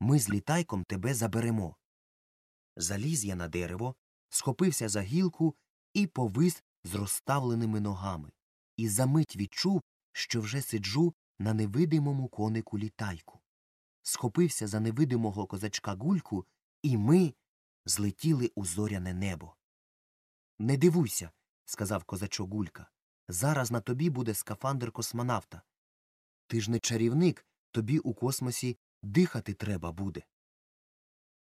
ми з літайком тебе заберемо. Заліз я на дерево, схопився за гілку і повис з розставленими ногами, і за мить відчув, що вже сиджу на невидимому конику літайку. Схопився за невидимого козачка гульку, і ми злетіли у зоряне небо. Не дивуйся, сказав козачок Гулька. Зараз на тобі буде скафандр космонавта. Ти ж не чарівник, тобі у космосі дихати треба буде.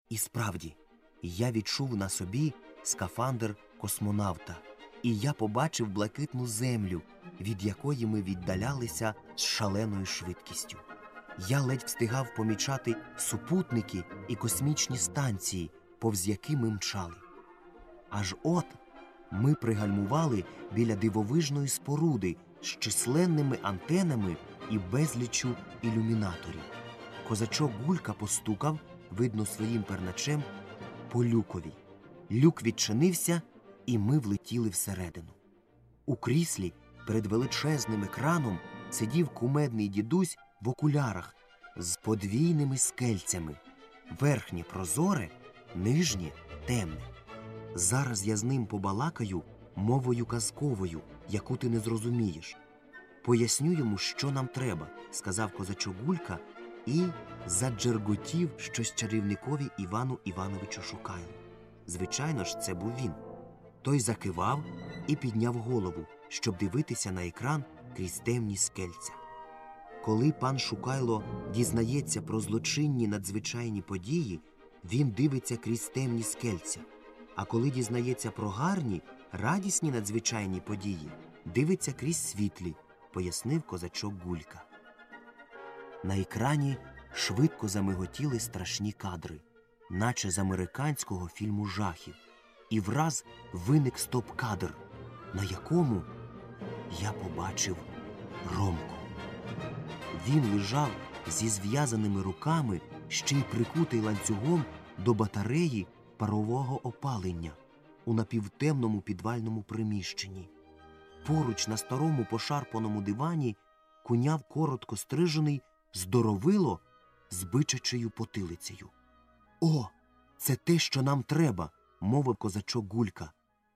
І справді, я відчув на собі скафандр космонавта, і я побачив блакитну землю, від якої ми віддалялися з шаленою швидкістю. Я ледь встигав помічати супутники і космічні станції, повз які ми мчали. Аж от ми пригальмували біля дивовижної споруди з численними антенами і безліччю ілюмінаторів. Козачок Гулька постукав, видно, своїм перначем по люкові. Люк відчинився, і ми влетіли всередину. У кріслі перед величезним екраном сидів кумедний дідусь в окулярах з подвійними скельцями. Верхнє прозоре, нижнє темне. Зараз я з ним побалакаю мовою казковою, яку ти не зрозумієш. Поясню йому, що нам треба, сказав козачок Гулька і заджерготів щось чарівникові Івану Івановичу Шукайлу. Звичайно ж, це був він. Той закивав і підняв голову, щоб дивитися на екран крізь темні скельця. Коли пан Шукайло дізнається про злочинні надзвичайні події, він дивиться крізь темні скельця. А коли дізнається про гарні, радісні надзвичайні події, дивиться крізь світлі, пояснив козачок Гулька. На екрані швидко замиготіли страшні кадри, наче з американського фільму жахів, і враз виник стоп-кадр, на якому я побачив Ромку. Він лежав зі зв'язаними руками, ще й прикутий ланцюгом до батареї парового опалення у напівтемному підвальному приміщенні. Поруч на старому пошарпаному дивані куняв коротко стрижений здоровило з бичачою потилицею. О, це те, що нам треба, мовив козачок Гулька,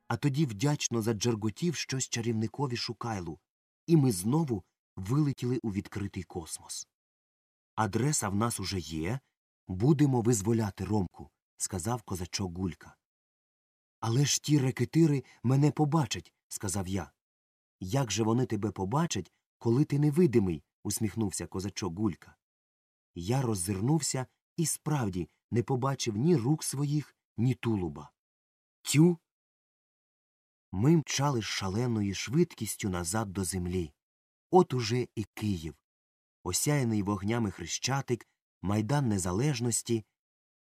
а тоді вдячно заджерготів щось чарівникові шукайлу, і ми знову вилетіли у відкритий космос. Адреса в нас уже є, будемо визволяти Ромку, сказав козачок Гулька. Але ж ті рекетири мене побачать, сказав я. Як же вони тебе побачать, коли ти невидимий? Усміхнувся козачок Гулька. Я роззирнувся і справді не побачив ні рук своїх, ні тулуба. Тю. Ми мчали з шаленою швидкістю назад до землі. От уже і Київ, осяяний вогнями хрещатик, майдан незалежності,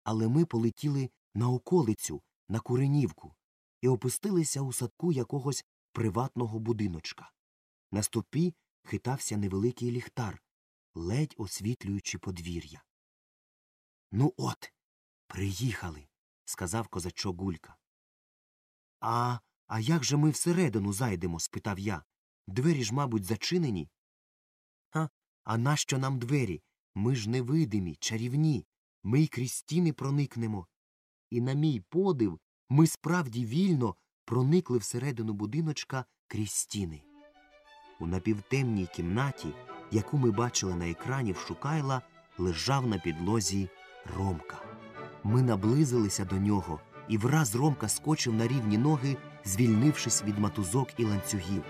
але ми полетіли на околицю, на Куренівку, і опустилися у садку якогось приватного будиночка. На стопі хитався невеликий ліхтар, ледь освітлюючи подвір'я. Ну от, приїхали, сказав козачок Гулька. А а як же ми всередину зайдемо? спитав я. Двері ж, мабуть, зачинені. А, а нащо нам двері? Ми ж невидимі, чарівні. Ми й крізь стіни проникнемо. І, на мій подив, ми справді вільно проникли всередину будиночка крізь стіни. У напівтемній кімнаті, яку ми бачили на екрані в Шукайла, лежав на підлозі Ромка. Ми наблизилися до нього, і враз Ромка скочив на рівні ноги, звільнившись від матузок і ланцюгів.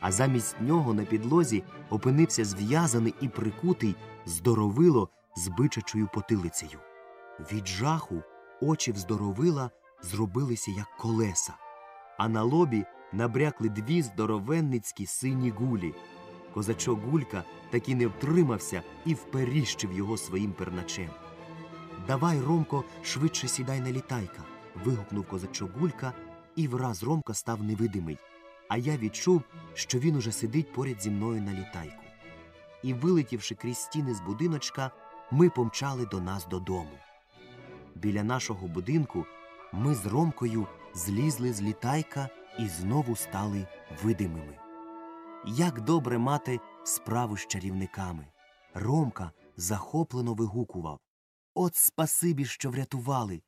А замість нього на підлозі опинився зв'язаний і прикутий здоровило з бичачою потилицею. Від жаху очі вздоровила зробилися як колеса, а на лобі набрякли дві здоровенницькі сині гулі. Козачок Гулька таки не втримався і вперіщив його своїм перначем. Давай, Ромко, швидше сідай на літайка. вигукнув козачок Гулька, і враз Ромка став невидимий, а я відчув, що він уже сидить поряд зі мною на літайку. І, вилетівши крізь стіни з будиночка, ми помчали до нас додому. Біля нашого будинку ми з Ромкою злізли з літайка і знову стали видимими. Як добре мати справу з чарівниками. Ромка захоплено вигукував От спасибі, що врятували.